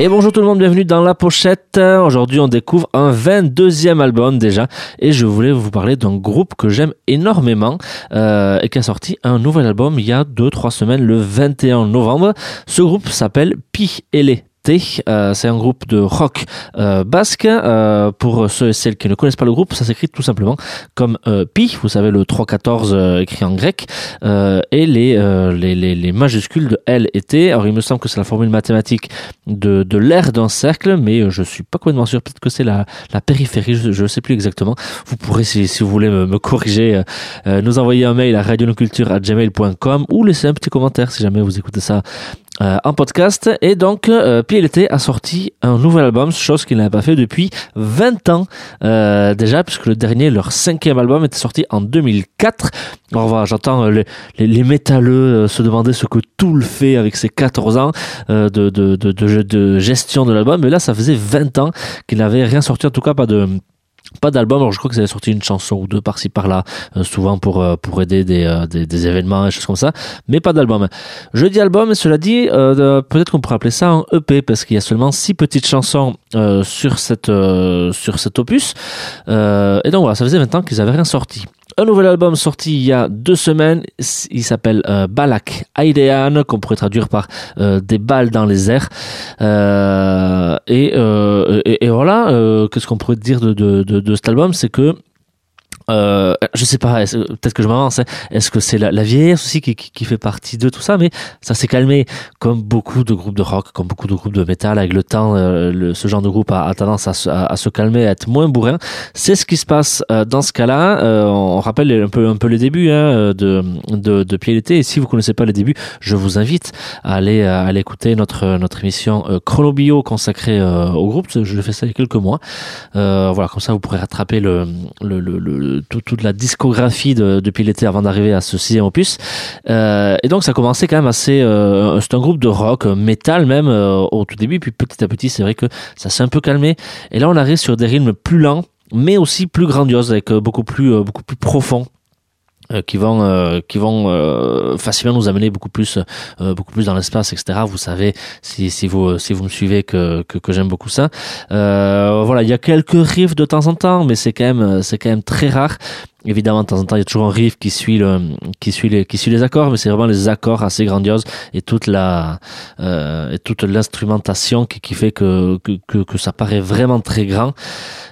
Et bonjour tout le monde, bienvenue dans la pochette. Aujourd'hui, on découvre un 22e album déjà, et je voulais vous parler d'un groupe que j'aime énormément euh, et qui a sorti un nouvel album il y a 2-3 semaines, le 21 novembre. Ce groupe s'appelle Pi et euh, c'est un groupe de rock euh, basque. Euh, pour ceux et celles qui ne connaissent pas le groupe, ça s'écrit tout simplement comme pi, vous savez le 314 écrit en grec, et les, les, les, les, majuscules de L et T. Alors il me semble que c'est la formule mathématique de, de l'air d'un cercle, mais je suis pas complètement sûr. Peut-être que c'est la, la périphérie, je ne sais plus exactement. Vous pourrez, si, si vous voulez me, me corriger, nous envoyer un mail à radionoculture@gmail.com ou laisser un petit commentaire si jamais vous écoutez ça euh, en podcast. Et donc, euh, PLT a sorti un nouvel album, chose qu'il n'avait pas fait depuis 20 ans euh, déjà, puisque le dernier, leur cinquième album, était sorti en 2004. Alors voilà, j'entends les, les, les, métalleux se demander ce que Tool fait avec ses 14 ans de, de gestion de l'album, mais là, ça faisait 20 ans qu'il n'avait rien sorti, en tout cas pas de pas d'album, alors je crois que ça sorti une chanson ou deux par-ci par-là, euh, souvent pour euh, pour aider des, euh, des, des événements et choses comme ça, mais pas d'album. Je dis album, cela dit, peut-être qu'on pourrait appeler ça un EP parce qu'il y a seulement six petites chansons sur cette sur cet opus, et donc voilà, ça faisait 20 ans qu'ils avaient rien sorti un nouvel album sorti il y a deux semaines. Il s'appelle euh, Balak Aidean, qu'on pourrait traduire par euh, des balles dans les airs. Euh, et, voilà, qu'est-ce qu'on pourrait dire de cet album? C'est que euh, je sais pas, peut-être que je m'avance. Hein. Est-ce que c'est la, la vieillesse aussi qui, qui, qui, fait partie de tout ça? Mais ça s'est calmé, comme beaucoup de groupes de rock, comme beaucoup de groupes de métal. Avec le temps, euh, le, ce genre de groupe a, a tendance à, à, se calmer, à être moins bourrin. C'est ce qui se passe euh, dans ce cas-là. Euh, on rappelle un peu un peu les débuts hein, de de, de Pied l'été. Et si vous connaissez pas les débuts, je vous invite à aller à aller écouter notre notre émission Chronobio consacrée au groupe. Je fais ça il y a quelques mois. voilà, comme ça vous pourrez rattraper le le, le, le toute la discographie de, depuis l'été avant d'arriver à ce sixième opus. Euh, et donc ça commençait quand même assez... Euh, c'est un groupe de rock, euh, métal même au tout début, puis petit à petit c'est vrai que ça s'est un peu calmé. Et là on arrive sur des rythmes plus lents, mais aussi plus grandioses, avec beaucoup plus, beaucoup plus profonds euh, qui vont euh, qui vont euh, facilement nous amener beaucoup plus beaucoup plus dans l'espace etc vous savez si, si vous si vous me suivez que que, que j'aime beaucoup ça. Voilà il y a quelques riffs de temps en temps mais c'est quand même c'est quand même très rare. Évidemment, de temps en temps, il y a toujours un riff qui suit le, qui suit les, qui suit les accords, mais c'est vraiment les accords assez grandioses et toute la, euh, et toute l'instrumentation qui, qui fait que, que, que, ça paraît vraiment très grand.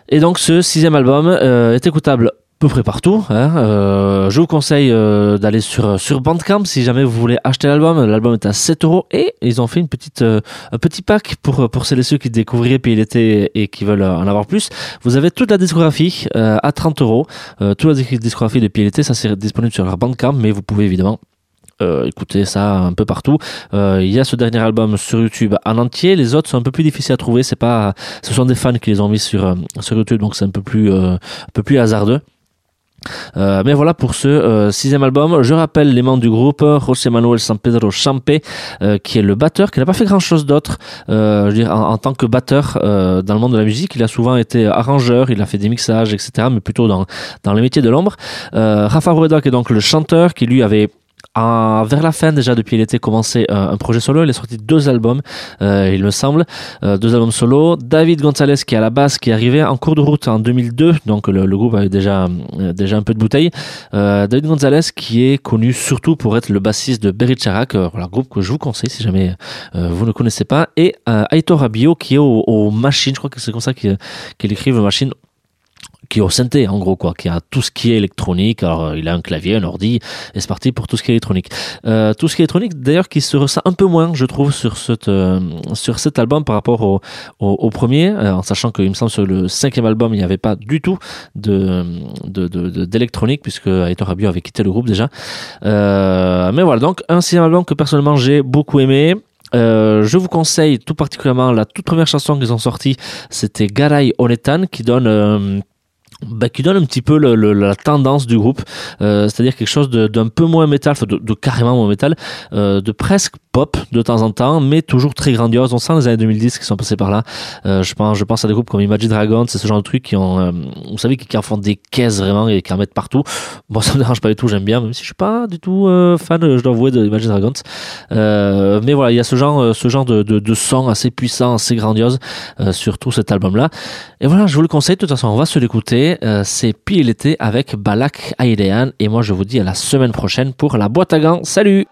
Et donc, ce sixième album euh, est écoutable peu près partout. Hein. Euh, je vous conseille euh, d'aller sur sur Bandcamp si jamais vous voulez acheter l'album. L'album est à 7 euros et ils ont fait une petite euh, un petit pack pour pour celles et ceux qui découvriraient puis et qui veulent en avoir plus. Vous avez toute la discographie euh, à 30 euros. toute la discographie de l'été, ça c'est disponible sur leur Bandcamp, mais vous pouvez évidemment euh, ça un peu partout. Euh, il y a ce dernier album sur YouTube en entier. Les autres sont un peu plus difficiles à trouver. C'est pas, ce sont des fans qui les ont mis sur sur YouTube, donc c'est un peu plus un peu plus hasardeux. Euh, mais voilà pour ce euh, sixième album. Je rappelle les membres du groupe José Manuel San Pedro Champe, euh, qui est le batteur, qui n'a pas fait grand chose d'autre. je veux dire, en, tant que batteur dans le monde de la musique, il a souvent été arrangeur, il a fait des mixages, etc., mais plutôt dans dans les métiers de l'ombre. Rafa Rueda, qui est donc le chanteur, qui lui avait vers la fin déjà depuis l'été commencé euh, un projet solo. Il a sorti deux albums euh, il me semble. Euh, deux albums solo. David Gonzalez qui est à la base qui est arrivé en cours de route en 2002 donc le, le groupe avait déjà déjà un peu de bouteille. David Gonzalez qui est connu surtout pour être le bassiste de Berry Charak voilà groupe que je vous conseille si jamais vous ne connaissez pas. Et Aitor Abio qui est aux au machines je crois que c'est comme ça qu'il qu écrive machine qui est au synthé en gros quoi, qui a tout ce qui est électronique. Alors il a un clavier, un ordi, et c'est parti pour tout ce qui est électronique. Euh, tout ce qui est électronique, d'ailleurs, qui se ressent un peu moins, je trouve, sur cette euh, sur cet album par rapport au, au, premier, euh, en sachant qu'il me semble sur le cinquième album il n'y avait pas du tout de d'électronique de, de, puisque Aitor Abio avait quitté le groupe déjà. Euh, mais voilà, donc un sixième album que personnellement j'ai beaucoup aimé. Euh, je vous conseille tout particulièrement la toute première chanson qu'ils ont sortie, c'était Garay Onetan, qui donne euh, bah, qui donne un petit peu le, le, la tendance du groupe, euh, c'est-à-dire quelque chose d'un peu moins métal, de, de, carrément moins métal, euh, de presque pop de temps en temps, mais toujours très grandiose. On sent les années 2010 qui sont passés par là. Euh, je pense, je pense à des groupes comme Imagine Dragons, c'est ce genre de trucs qui ont, euh, vous savez, qui, en font des caisses vraiment et qui en mettent partout. Bon, ça me dérange pas du tout, j'aime bien, même si je suis pas du tout euh, fan, je dois avouer, de Imagine Dragons. mais voilà, il y a ce genre, ce genre de, de, de son assez puissant, assez grandiose sur tout cet album-là. Et voilà, je vous le conseille. De toute façon, on va se l'écouter. C'est Pile avec Balak Aidean. Et moi, je vous dis à la semaine prochaine pour la boîte à gants. Salut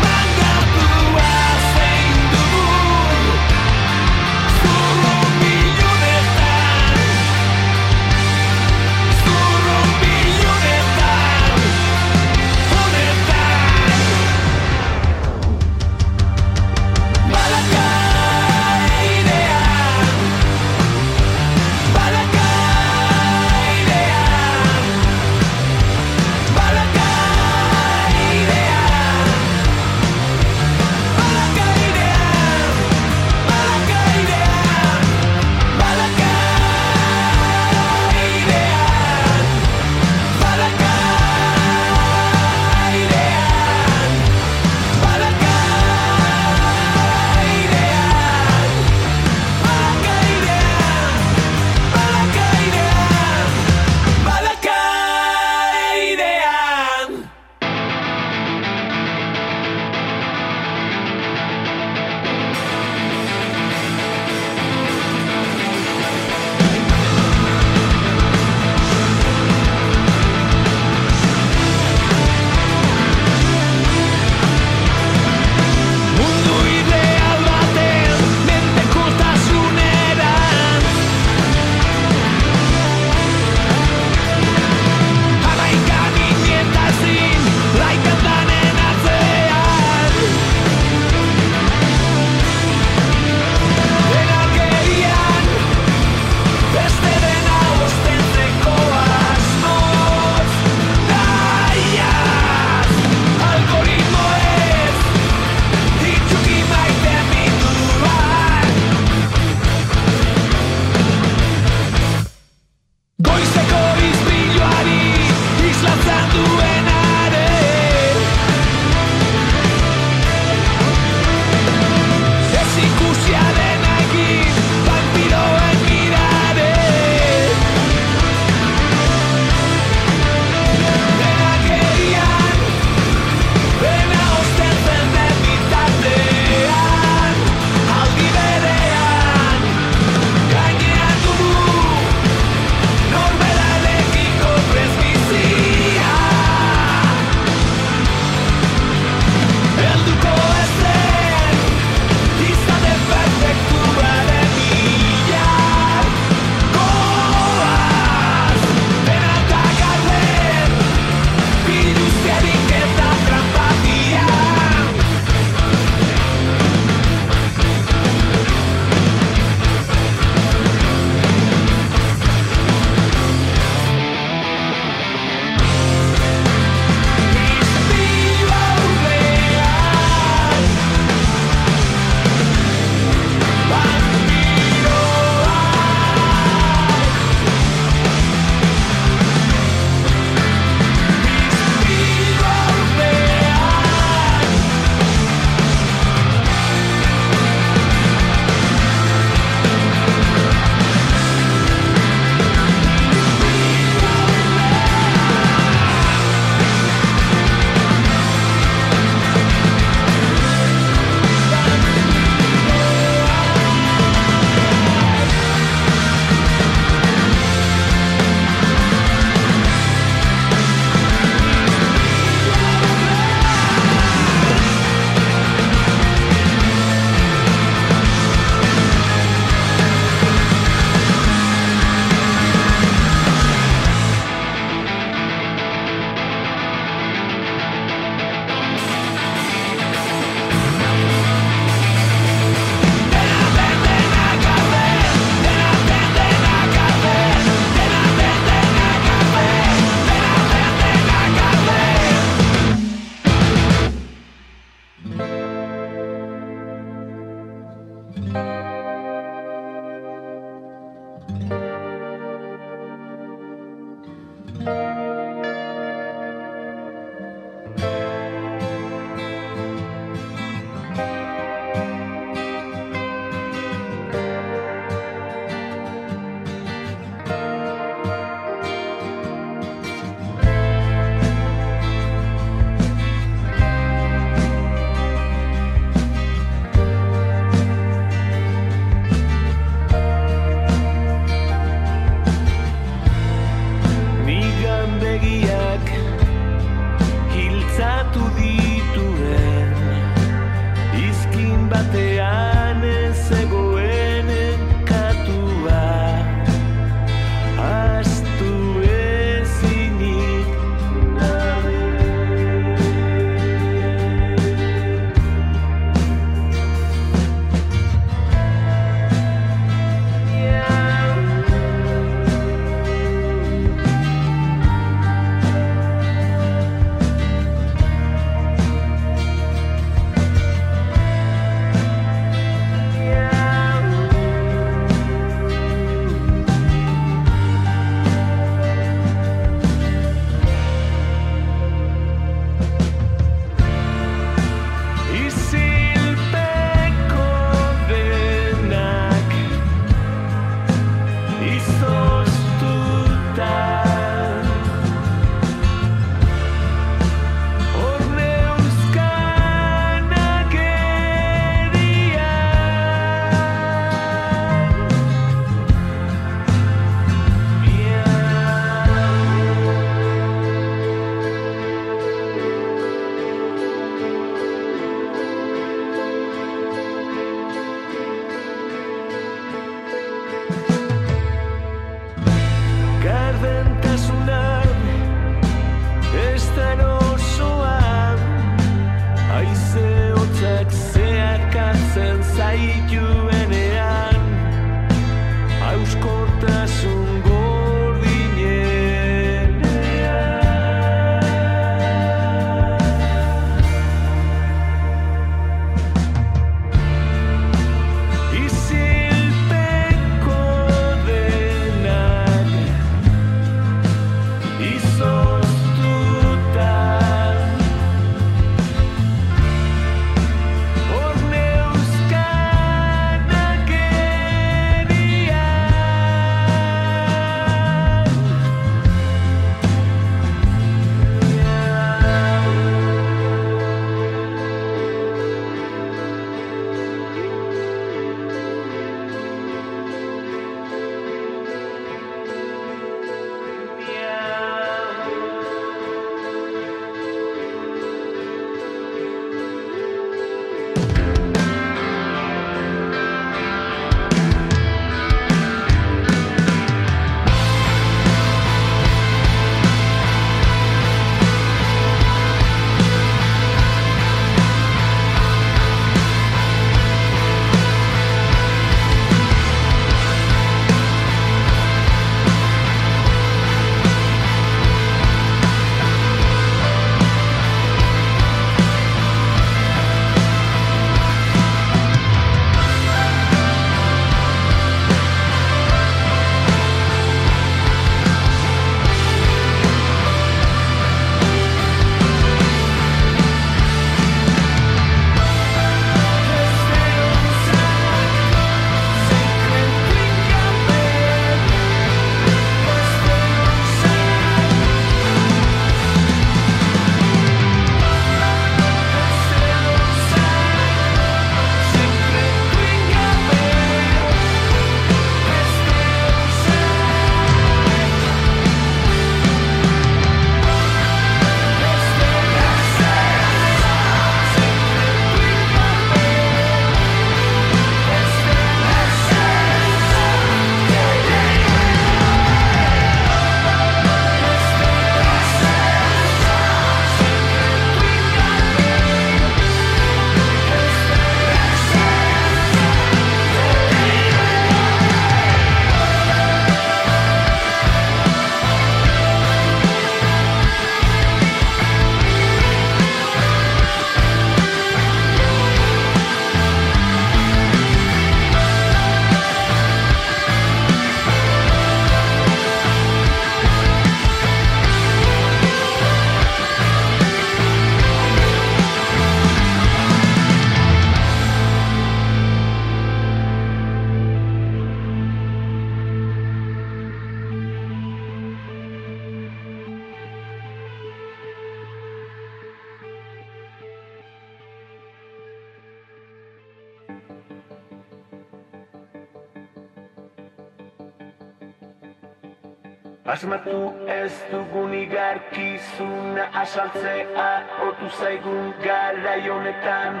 Asmatu ez dugun igarkizuna asaltzea otu zaigun gara honetan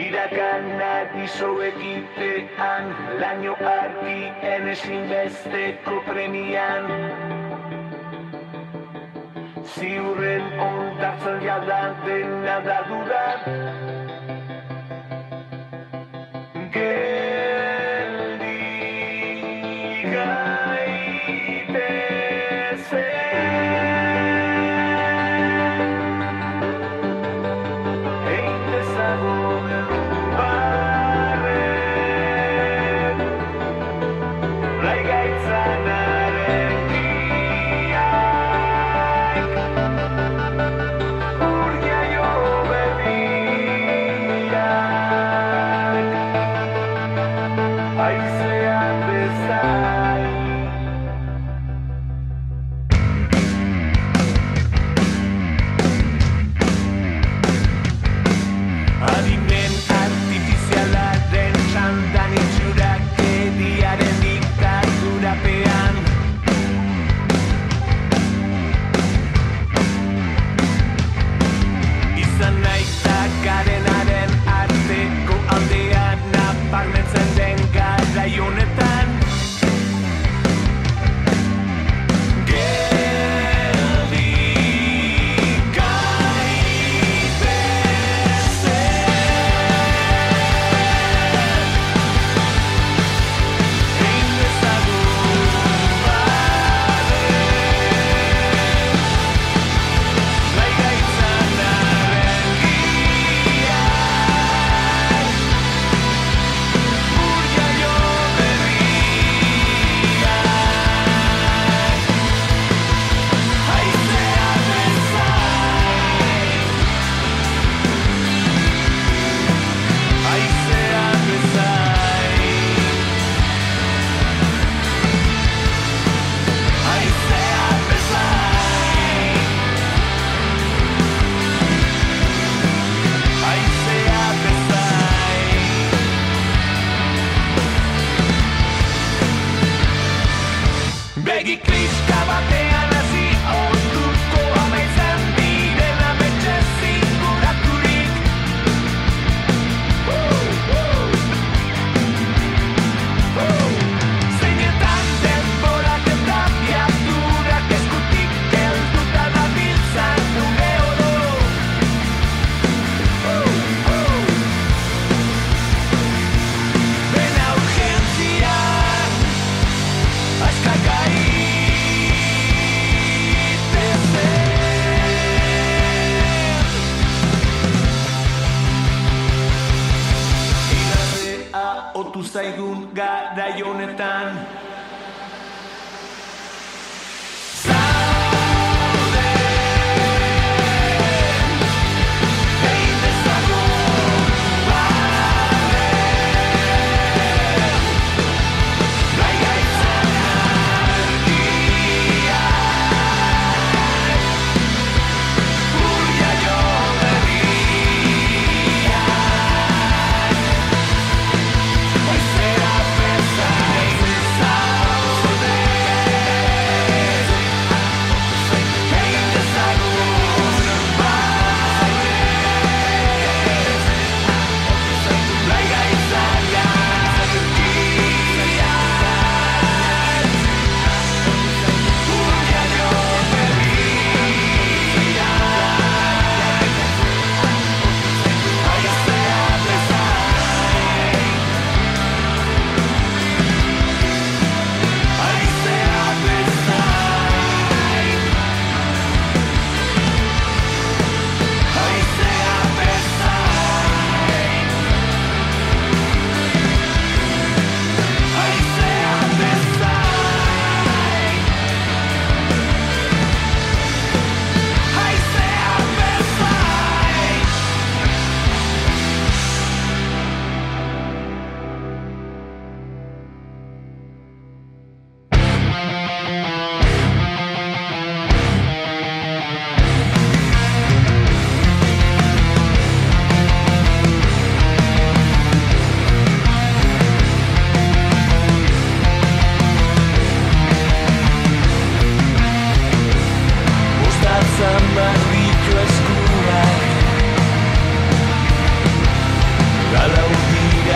Irakana dizo egitean, laino argi enesin premian. Ziurren ondartzen jadan dena da dudan, Yeah. otu zaigun gara honetan.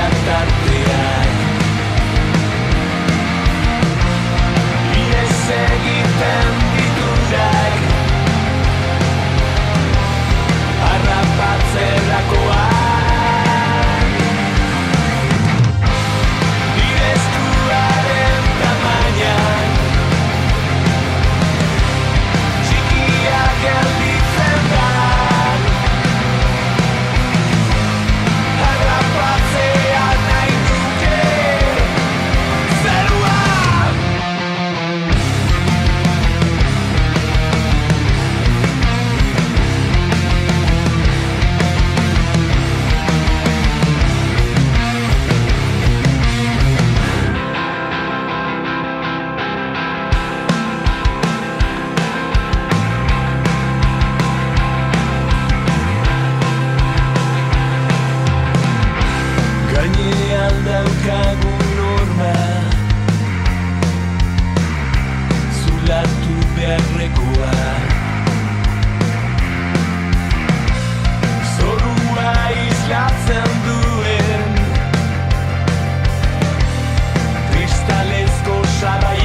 hasta el día. gainean daukagun norma Zulatu beharrekoa. Zorua islatzen duen. Kristalezko sarai